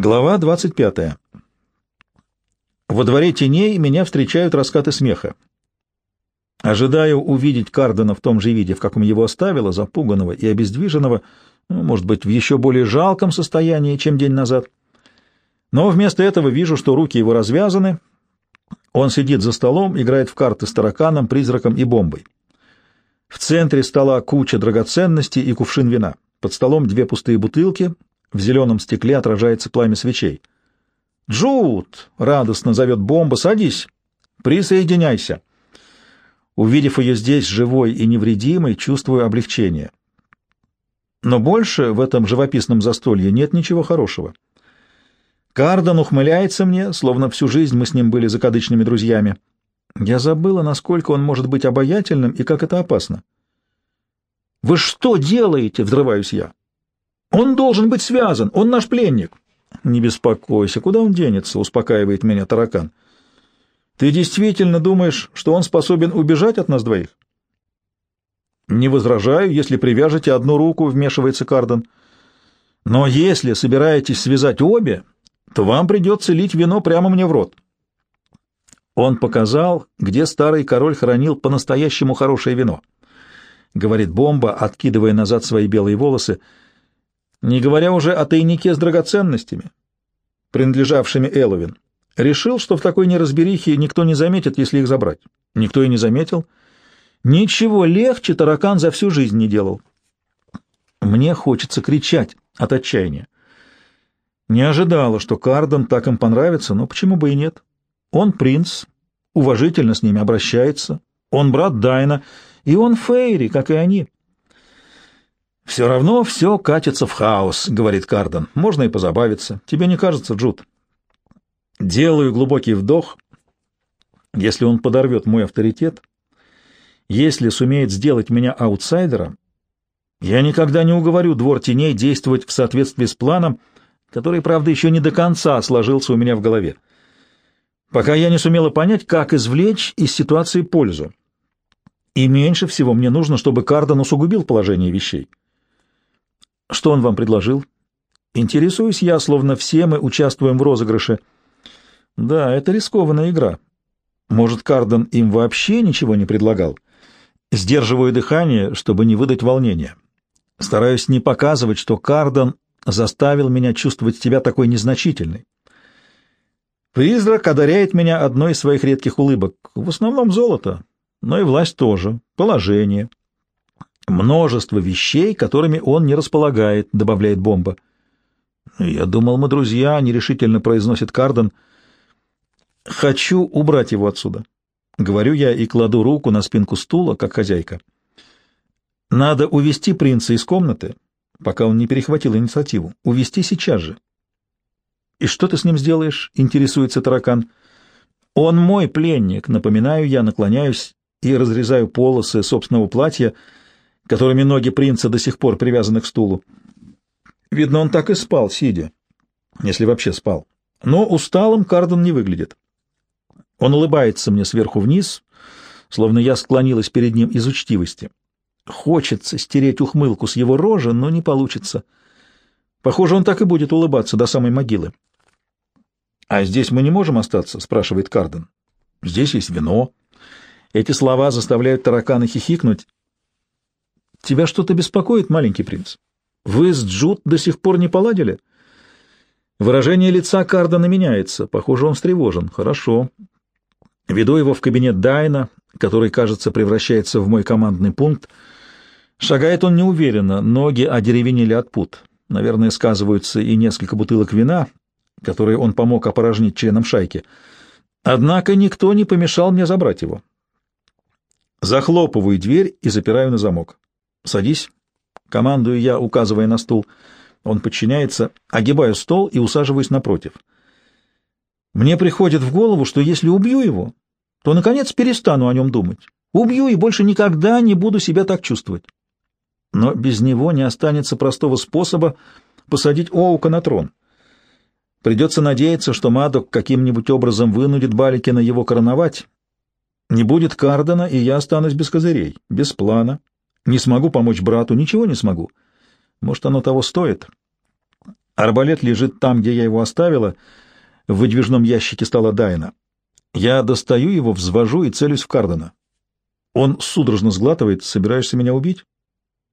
Глава 25. Во дворе теней меня встречают раскаты смеха. Ожидаю увидеть Кардена в том же виде, в каком его оставила, запуганного и обездвиженного, ну, может быть, в еще более жалком состоянии, чем день назад. Но вместо этого вижу, что руки его развязаны, он сидит за столом, играет в карты с тараканом, призраком и бомбой. В центре стола куча драгоценностей и кувшин вина. Под столом две пустые бутылки — в зеленом стекле отражается пламя свечей. «Джуд!» — радостно зовет бомба. «Садись! Присоединяйся!» Увидев ее здесь, живой и невредимой, чувствую облегчение. Но больше в этом живописном застолье нет ничего хорошего. Кардон ухмыляется мне, словно всю жизнь мы с ним были закадычными друзьями. Я забыла, насколько он может быть обаятельным и как это опасно. «Вы что делаете?» — взрываюсь я. Он должен быть связан, он наш пленник. Не беспокойся, куда он денется, успокаивает меня таракан. Ты действительно думаешь, что он способен убежать от нас двоих? Не возражаю, если привяжете одну руку, вмешивается Карден. Но если собираетесь связать обе, то вам придется лить вино прямо мне в рот. Он показал, где старый король хранил по-настоящему хорошее вино. Говорит бомба, откидывая назад свои белые волосы — не говоря уже о тайнике с драгоценностями, принадлежавшими Эловин. Решил, что в такой неразберихе никто не заметит, если их забрать. Никто и не заметил. Ничего легче таракан за всю жизнь не делал. Мне хочется кричать от отчаяния. Не ожидала, что Кардон так им понравится, но почему бы и нет? Он принц, уважительно с ними обращается, он брат Дайна, и он Фейри, как и они. «Все равно все катится в хаос», — говорит Карден. «Можно и позабавиться. Тебе не кажется, Джуд?» Делаю глубокий вдох. Если он подорвет мой авторитет, если сумеет сделать меня аутсайдером, я никогда не уговорю двор теней действовать в соответствии с планом, который, правда, еще не до конца сложился у меня в голове. Пока я не сумела понять, как извлечь из ситуации пользу. И меньше всего мне нужно, чтобы Карден усугубил положение вещей. Что он вам предложил? Интересуюсь я, словно все мы участвуем в розыгрыше. Да, это рискованная игра. Может, Карден им вообще ничего не предлагал? Сдерживаю дыхание, чтобы не выдать волнения. Стараюсь не показывать, что Карден заставил меня чувствовать себя такой незначительной. Призрак одаряет меня одной из своих редких улыбок. В основном золото, но и власть тоже, положение. Множество вещей, которыми он не располагает, добавляет бомба. Я думал, мы друзья, нерешительно произносит Карден. Хочу убрать его отсюда. Говорю я и кладу руку на спинку стула, как хозяйка. Надо увести принца из комнаты, пока он не перехватил инициативу. Увести сейчас же. И что ты с ним сделаешь? Интересуется таракан. Он мой пленник, напоминаю я, наклоняюсь и разрезаю полосы собственного платья, которыми ноги принца до сих пор привязаны к стулу. Видно, он так и спал, сидя, если вообще спал. Но усталым Карден не выглядит. Он улыбается мне сверху вниз, словно я склонилась перед ним из учтивости. Хочется стереть ухмылку с его рожи, но не получится. Похоже, он так и будет улыбаться до самой могилы. — А здесь мы не можем остаться? — спрашивает Карден. — Здесь есть вино. Эти слова заставляют таракана хихикнуть, Тебя что-то беспокоит, маленький принц? Вы с Джуд до сих пор не поладили? Выражение лица Кардена меняется. Похоже, он встревожен. Хорошо. Веду его в кабинет Дайна, который, кажется, превращается в мой командный пункт. Шагает он неуверенно, ноги одеревенели от пут. Наверное, сказываются и несколько бутылок вина, которые он помог опорожнить членам шайки. Однако никто не помешал мне забрать его. Захлопываю дверь и запираю на замок. «Садись», — командую я, указывая на стул. Он подчиняется, огибаю стол и усаживаюсь напротив. Мне приходит в голову, что если убью его, то, наконец, перестану о нем думать. Убью и больше никогда не буду себя так чувствовать. Но без него не останется простого способа посадить Оука на трон. Придется надеяться, что Мадок каким-нибудь образом вынудит Баликина его короновать. Не будет Кардена, и я останусь без козырей, без плана, не смогу помочь брату, ничего не смогу. Может, оно того стоит. Арбалет лежит там, где я его оставила. В выдвижном ящике стала Дайна. Я достаю его, взвожу и целюсь в Кардена. Он судорожно сглатывает. «Собираешься меня убить?»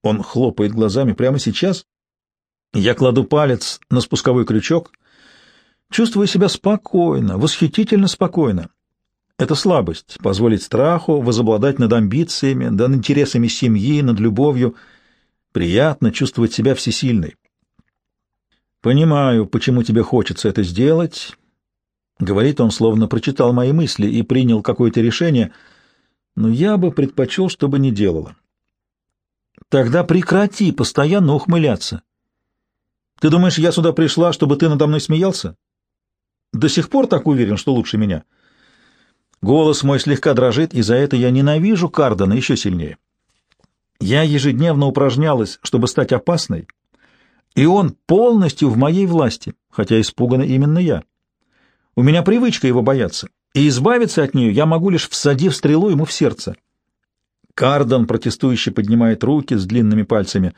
Он хлопает глазами. «Прямо сейчас?» Я кладу палец на спусковой крючок. Чувствую себя спокойно, восхитительно спокойно. Это слабость — позволить страху возобладать над амбициями, над интересами семьи, над любовью. Приятно чувствовать себя всесильной. «Понимаю, почему тебе хочется это сделать», — говорит он, словно прочитал мои мысли и принял какое-то решение, «но я бы предпочел, чтобы не делала». «Тогда прекрати постоянно ухмыляться. Ты думаешь, я сюда пришла, чтобы ты надо мной смеялся? До сих пор так уверен, что лучше меня». Голос мой слегка дрожит, и за это я ненавижу Кардена еще сильнее. Я ежедневно упражнялась, чтобы стать опасной, и он полностью в моей власти, хотя испугана именно я. У меня привычка его бояться, и избавиться от нее я могу лишь всадив стрелу ему в сердце. Кардон протестующе поднимает руки с длинными пальцами.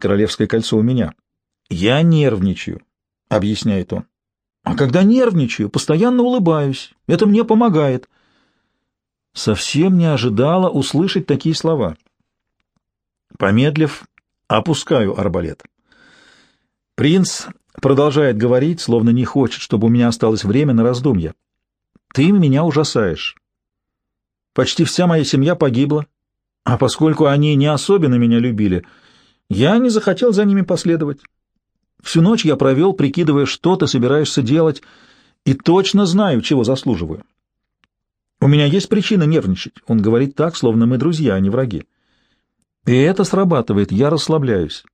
Королевское кольцо у меня. Я нервничаю, — объясняет он. А когда нервничаю, постоянно улыбаюсь. Это мне помогает. Совсем не ожидала услышать такие слова. Помедлив, опускаю арбалет. Принц продолжает говорить, словно не хочет, чтобы у меня осталось время на раздумья. «Ты меня ужасаешь. Почти вся моя семья погибла, а поскольку они не особенно меня любили, я не захотел за ними последовать. Всю ночь я провел, прикидывая, что ты собираешься делать, и точно знаю, чего заслуживаю. У меня есть причина нервничать. Он говорит так, словно мы друзья, а не враги. И это срабатывает, я расслабляюсь.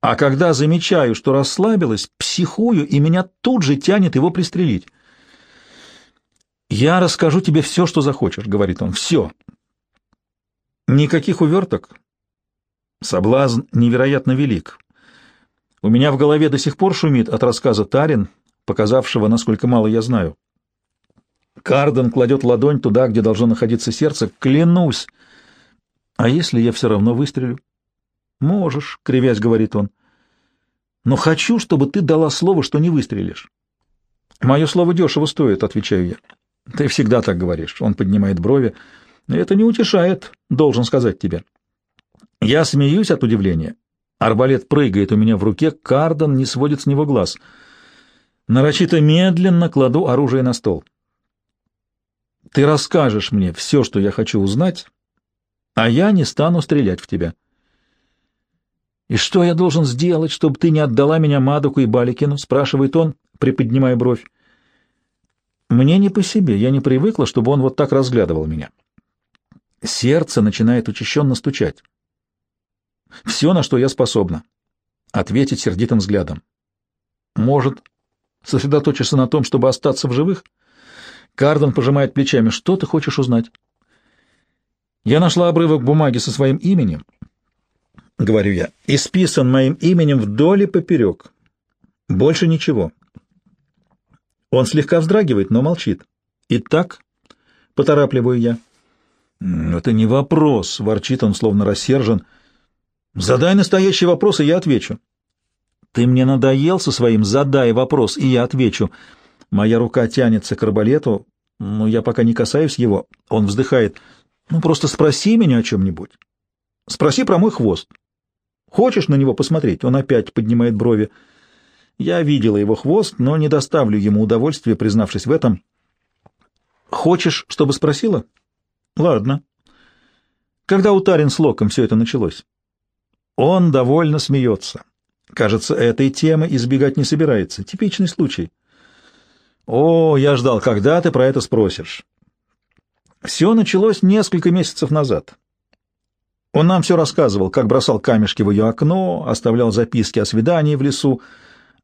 А когда замечаю, что расслабилась, психую, и меня тут же тянет его пристрелить. «Я расскажу тебе все, что захочешь», — говорит он, — «все». Никаких уверток. Соблазн невероятно велик. У меня в голове до сих пор шумит от рассказа Тарин, показавшего, насколько мало я знаю. Карден кладет ладонь туда, где должно находиться сердце. Клянусь! А если я все равно выстрелю? «Можешь», — кривясь, говорит он. «Но хочу, чтобы ты дала слово, что не выстрелишь». «Мое слово дешево стоит», — отвечаю я. «Ты всегда так говоришь», — он поднимает брови. «Это не утешает, должен сказать тебе». Я смеюсь от удивления. Арбалет прыгает у меня в руке, Кардон не сводит с него глаз. Нарочито медленно кладу оружие на стол. «Ты расскажешь мне все, что я хочу узнать, а я не стану стрелять в тебя». «И что я должен сделать, чтобы ты не отдала меня Мадуку и Баликину?» — спрашивает он, приподнимая бровь. «Мне не по себе, я не привыкла, чтобы он вот так разглядывал меня». Сердце начинает учащенно стучать. «Все, на что я способна», — ответить сердитым взглядом. «Может, сосредоточишься на том, чтобы остаться в живых?» Кардон пожимает плечами. «Что ты хочешь узнать?» «Я нашла обрывок бумаги со своим именем — говорю я, — исписан моим именем вдоль и поперек. Больше ничего. Он слегка вздрагивает, но молчит. Итак, поторапливаю я. «Это не вопрос», — ворчит он, словно рассержен. «Задай настоящий вопрос, и я отвечу». «Ты мне надоел со своим «задай вопрос, и я отвечу». Моя рука тянется к арбалету, но я пока не касаюсь его. Он вздыхает. «Ну, просто спроси меня о чем-нибудь. Спроси про мой хвост. Хочешь на него посмотреть?» Он опять поднимает брови. Я видела его хвост, но не доставлю ему удовольствия, признавшись в этом. «Хочешь, чтобы спросила?» «Ладно». Когда у Тарин с Локом все это началось? Он довольно смеется. Кажется, этой темы избегать не собирается. Типичный случай. «О, я ждал, когда ты про это спросишь». Все началось несколько месяцев назад. Он нам все рассказывал, как бросал камешки в ее окно, оставлял записки о свидании в лесу,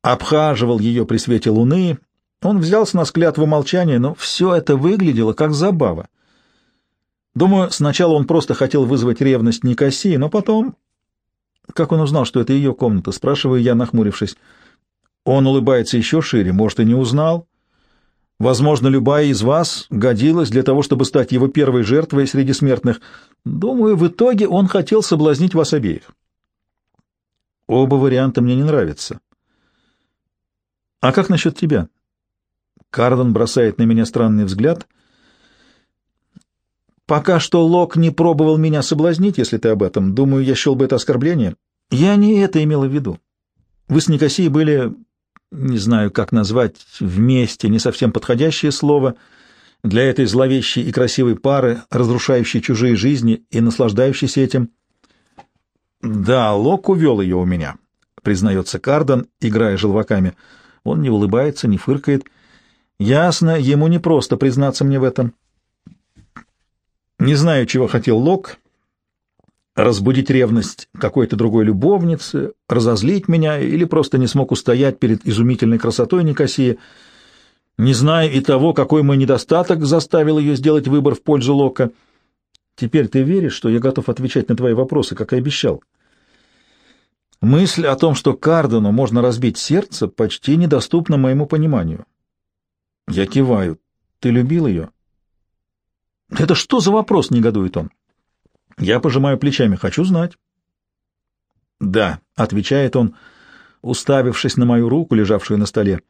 обхаживал ее при свете луны. Он взялся на склятву молчания, но все это выглядело как забава. Думаю, сначала он просто хотел вызвать ревность Никосии, но потом... Как он узнал, что это ее комната? Спрашиваю я, нахмурившись. Он улыбается еще шире, может, и не узнал. Возможно, любая из вас годилась для того, чтобы стать его первой жертвой среди смертных. Думаю, в итоге он хотел соблазнить вас обеих. Оба варианта мне не нравятся. А как насчет тебя? Кардон бросает на меня странный взгляд. Пока что Лок не пробовал меня соблазнить, если ты об этом. Думаю, я счел бы это оскорбление. Я не это имела в виду. Вы с Никосией были, не знаю, как назвать, вместе, не совсем подходящее слово для этой зловещей и красивой пары, разрушающей чужие жизни и наслаждающейся этим. Да, Лок увел ее у меня, признается Кардон, играя желваками. Он не улыбается, не фыркает. Ясно, ему не просто признаться мне в этом. Не знаю, чего хотел Лок, разбудить ревность какой-то другой любовницы, разозлить меня или просто не смог устоять перед изумительной красотой Никосии, не зная и того, какой мой недостаток заставил ее сделать выбор в пользу Лока. Теперь ты веришь, что я готов отвечать на твои вопросы, как и обещал? Мысль о том, что Кардену можно разбить сердце, почти недоступна моему пониманию. Я киваю. Ты любил ее? Это что за вопрос, негодует он. Я пожимаю плечами. Хочу знать. Да, отвечает он, уставившись на мою руку, лежавшую на столе.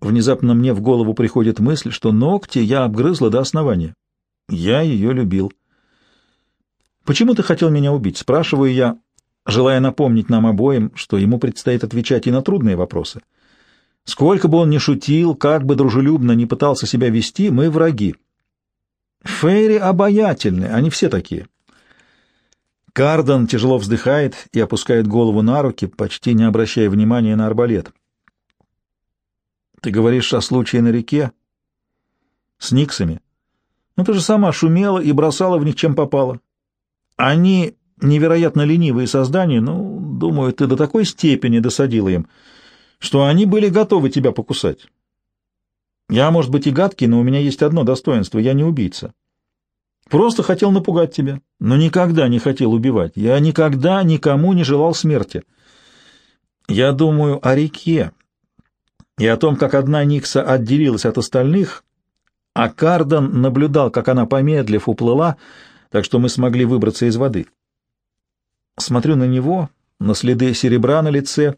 Внезапно мне в голову приходит мысль, что ногти я обгрызла до основания. Я ее любил. «Почему ты хотел меня убить?» — спрашиваю я, желая напомнить нам обоим, что ему предстоит отвечать и на трудные вопросы. Сколько бы он ни шутил, как бы дружелюбно ни пытался себя вести, мы враги. Фейри обаятельны, они все такие. Кардон тяжело вздыхает и опускает голову на руки, почти не обращая внимания на арбалет. «Ты говоришь о случае на реке?» «С Никсами. Ну ты же сама шумела и бросала в них чем попало. Они невероятно ленивые создания, ну, думаю, ты до такой степени досадила им, что они были готовы тебя покусать. Я, может быть, и гадкий, но у меня есть одно достоинство — я не убийца. Просто хотел напугать тебя, но никогда не хотел убивать. Я никогда никому не желал смерти. Я думаю о реке и о том, как одна Никса отделилась от остальных, а Кардон наблюдал, как она, помедлив, уплыла, так что мы смогли выбраться из воды. Смотрю на него, на следы серебра на лице,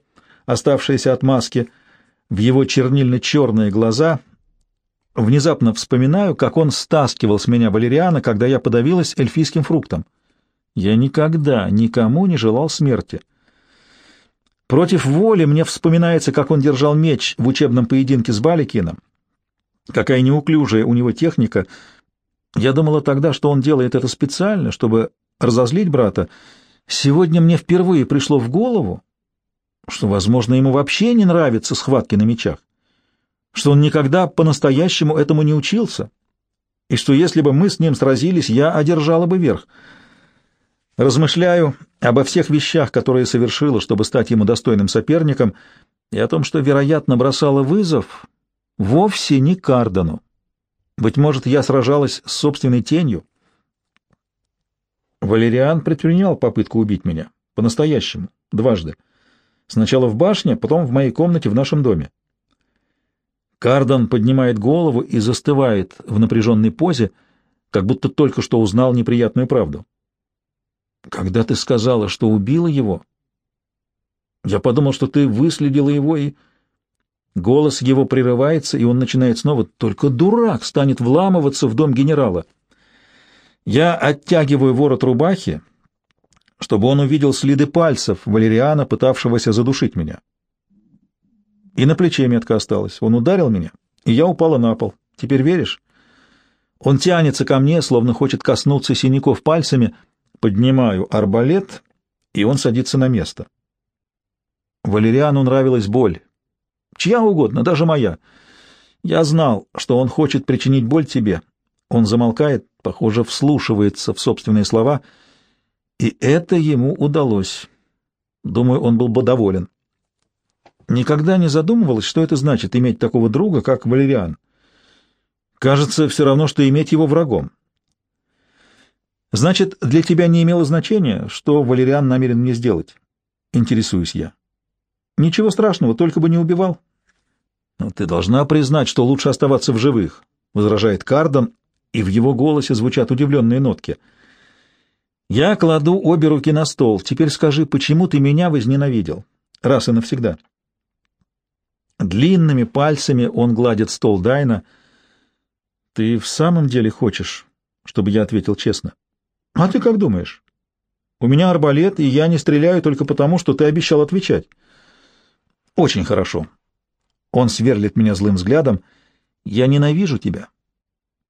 оставшиеся от маски, в его чернильно-черные глаза — Внезапно вспоминаю, как он стаскивал с меня валериана, когда я подавилась эльфийским фруктом. Я никогда никому не желал смерти. Против воли мне вспоминается, как он держал меч в учебном поединке с Баликином. Какая неуклюжая у него техника. Я думала тогда, что он делает это специально, чтобы разозлить брата. Сегодня мне впервые пришло в голову, что, возможно, ему вообще не нравятся схватки на мечах что он никогда по-настоящему этому не учился, и что если бы мы с ним сразились, я одержала бы верх. Размышляю обо всех вещах, которые совершила, чтобы стать ему достойным соперником, и о том, что, вероятно, бросала вызов вовсе не Кардону. Быть может, я сражалась с собственной тенью. Валериан предпринял попытку убить меня. По-настоящему. Дважды. Сначала в башне, потом в моей комнате в нашем доме. Кардон поднимает голову и застывает в напряженной позе, как будто только что узнал неприятную правду. «Когда ты сказала, что убила его, я подумал, что ты выследила его и...» Голос его прерывается, и он начинает снова. «Только дурак станет вламываться в дом генерала». Я оттягиваю ворот рубахи, чтобы он увидел следы пальцев Валериана, пытавшегося задушить меня. И на плече метка осталась. Он ударил меня, и я упала на пол. Теперь веришь? Он тянется ко мне, словно хочет коснуться синяков пальцами. Поднимаю арбалет, и он садится на место. Валериану нравилась боль. Чья угодно, даже моя. Я знал, что он хочет причинить боль тебе. Он замолкает, похоже, вслушивается в собственные слова, и это ему удалось. Думаю, он был бы доволен. Никогда не задумывалась, что это значит иметь такого друга, как Валериан. Кажется, все равно, что иметь его врагом. Значит, для тебя не имело значения, что Валериан намерен мне сделать? Интересуюсь я. Ничего страшного, только бы не убивал. Но ты должна признать, что лучше оставаться в живых, возражает Кардон, и в его голосе звучат удивленные нотки. Я кладу обе руки на стол. Теперь скажи, почему ты меня возненавидел? Раз и навсегда. Длинными пальцами он гладит стол Дайна. «Ты в самом деле хочешь, чтобы я ответил честно?» «А ты как думаешь?» «У меня арбалет, и я не стреляю только потому, что ты обещал отвечать». «Очень хорошо». Он сверлит меня злым взглядом. «Я ненавижу тебя,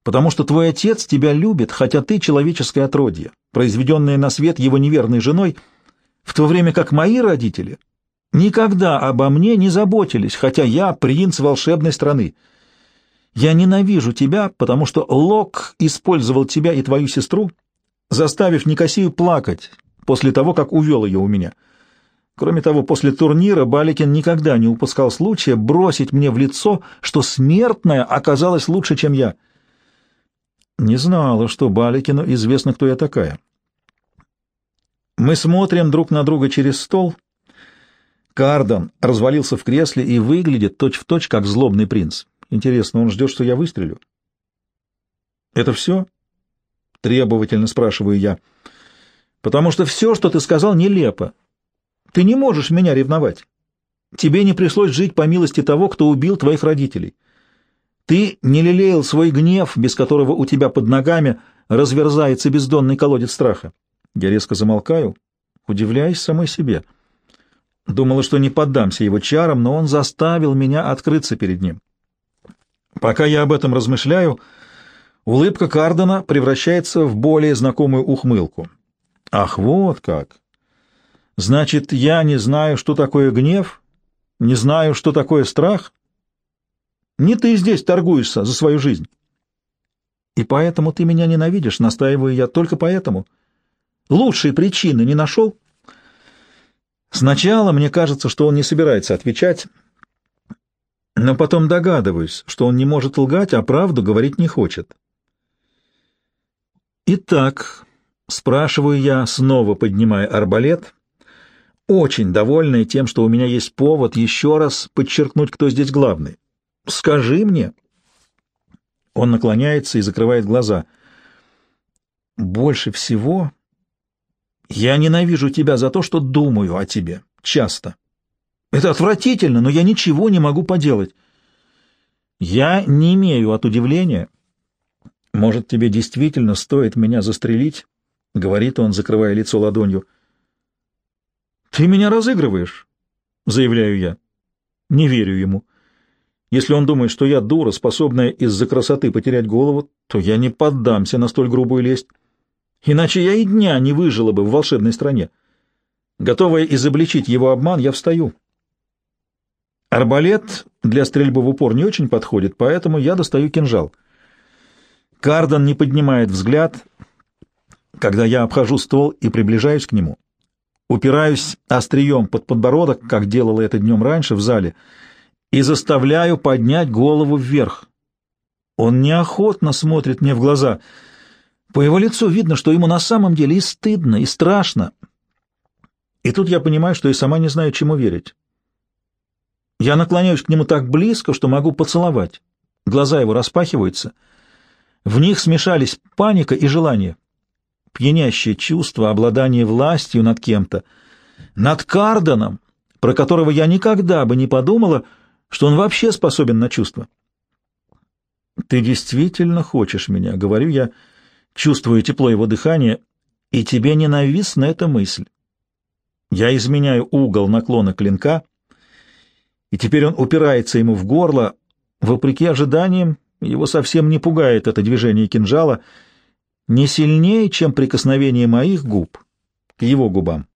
потому что твой отец тебя любит, хотя ты человеческое отродье, произведенное на свет его неверной женой, в то время как мои родители никогда обо мне не заботились, хотя я принц волшебной страны. Я ненавижу тебя, потому что Лок использовал тебя и твою сестру, заставив Никосию плакать после того, как увел ее у меня. Кроме того, после турнира Баликин никогда не упускал случая бросить мне в лицо, что смертная оказалась лучше, чем я. Не знала, что Баликину известно, кто я такая. Мы смотрим друг на друга через стол. Кардон развалился в кресле и выглядит точь-в-точь, точь, как злобный принц. Интересно, он ждет, что я выстрелю? «Это все?» — требовательно спрашиваю я. «Потому что все, что ты сказал, нелепо. Ты не можешь меня ревновать. Тебе не пришлось жить по милости того, кто убил твоих родителей. Ты не лелеял свой гнев, без которого у тебя под ногами разверзается бездонный колодец страха. Я резко замолкаю, удивляясь самой себе. Думала, что не поддамся его чарам, но он заставил меня открыться перед ним. Пока я об этом размышляю, улыбка Кардена превращается в более знакомую ухмылку. Ах, вот как! Значит, я не знаю, что такое гнев, не знаю, что такое страх? Не ты здесь торгуешься за свою жизнь. И поэтому ты меня ненавидишь, настаиваю я, только поэтому — Лучшей причины не нашел? Сначала мне кажется, что он не собирается отвечать, но потом догадываюсь, что он не может лгать, а правду говорить не хочет. Итак, спрашиваю я, снова поднимая арбалет, очень довольный тем, что у меня есть повод еще раз подчеркнуть, кто здесь главный. Скажи мне. Он наклоняется и закрывает глаза. Больше всего я ненавижу тебя за то, что думаю о тебе. Часто. Это отвратительно, но я ничего не могу поделать. Я не имею от удивления. Может, тебе действительно стоит меня застрелить? — говорит он, закрывая лицо ладонью. «Ты меня разыгрываешь», — заявляю я. Не верю ему. Если он думает, что я дура, способная из-за красоты потерять голову, то я не поддамся на столь грубую лесть. Иначе я и дня не выжила бы в волшебной стране. Готовая изобличить его обман, я встаю. Арбалет для стрельбы в упор не очень подходит, поэтому я достаю кинжал. Кардон не поднимает взгляд, когда я обхожу стол и приближаюсь к нему. Упираюсь острием под подбородок, как делала это днем раньше в зале, и заставляю поднять голову вверх. Он неохотно смотрит мне в глаза — по его лицу видно, что ему на самом деле и стыдно, и страшно. И тут я понимаю, что и сама не знаю, чему верить. Я наклоняюсь к нему так близко, что могу поцеловать. Глаза его распахиваются. В них смешались паника и желание. Пьянящее чувство обладания властью над кем-то. Над Кардоном, про которого я никогда бы не подумала, что он вообще способен на чувства. «Ты действительно хочешь меня?» — говорю я, — Чувствую тепло его дыхания, и тебе ненавистна эта мысль. Я изменяю угол наклона клинка, и теперь он упирается ему в горло. Вопреки ожиданиям, его совсем не пугает это движение кинжала, не сильнее, чем прикосновение моих губ к его губам.